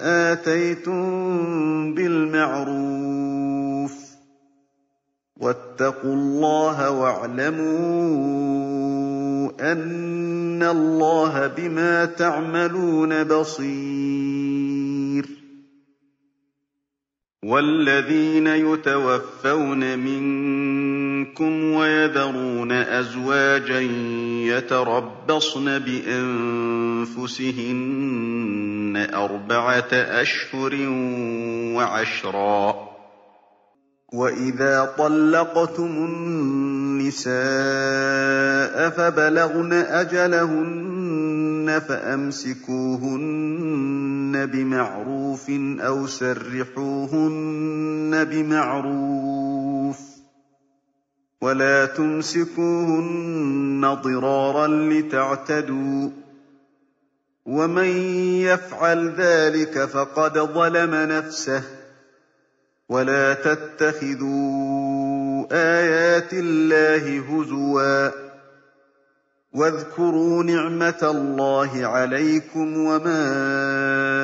Speaker 1: آتَيْتُم بِالْمَعْرُوفِ ۗ وَاتَّقُوا اللَّهَ وَاعْلَمُوا أَنَّ اللَّهَ بِمَا تَعْمَلُونَ بَصِيرٌ وَالَّذِينَ يُتَوَفَّوْنَ مِنكُمْ وَيَذَرُونَ أَزْوَاجًا يَتَرَبَّصْنَ بِأَنفُسِهِنَّ أَرْبَعَةَ أَشْهُرٍ وَعَشْرًا ۖ. وَإِذَا طَلَّقْتُمُ النِّسَاءَ فَبَلَغْنَ أَجَلَهُنَّ فَأَمْسِكُوهُنَّ بِمَعْرُوفٍ أَوْ سَرِّحُوهُنَّ بِمَعْرُوفٍ ۚ وَلَا تُمْسِكُوهُنَّ ضِرَارًا لِّتَعْتَدُوا ۚ وَمَن يَفْعَلْ ذَٰلِكَ فَقَدْ ظَلَمَ نَفْسَهُ ۚ وَلَا تَتَّخِذُوا آيَاتِ اللَّهِ هُزُوًا وَاذْكُرُوا نِعْمَةَ اللَّهِ عَلَيْكُمْ وَمَا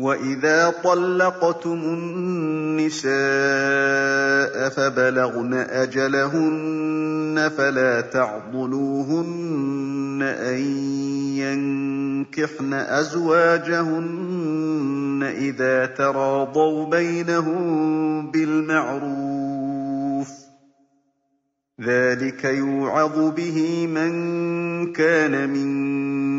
Speaker 1: وَإِذَا طَلَّقْتُمُ النِّسَاءَ فَبَلَغْنَ أَجَلَهُنَّ فَلَا تَعْضُلُوهُنَّ أَن يَنكِحْنَ أَزْوَاجَهُنَّ إِذَا تَرَاضَوْا بَيْنَهُم بِالْمَعْرُوفِ ۗ ذَٰلِكَ يُوعَظُ بِهِ مَن كَانَ مِنكُمْ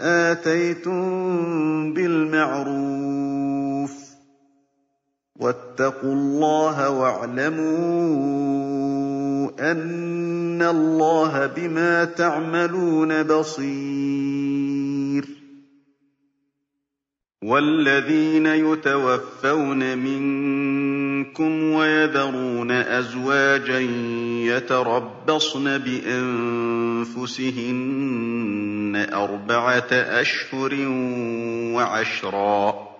Speaker 1: آتَيْتُم بِالْمَعْرُوفِ ۗ. وَاتَّقُوا اللَّهَ وَاعْلَمُوا أَنَّ اللَّهَ بِمَا تَعْمَلُونَ بَصِيرٌ. وَالَّذِينَ يُتَوَفَّوْنَ مِنكُمْ وَيَذَرُونَ أَزْوَاجًا يَتَرَبَّصْنَ بِأَنفُسِهِنَّ أَرْبَعَةَ أَشْهُرٍ وَعَشْرًا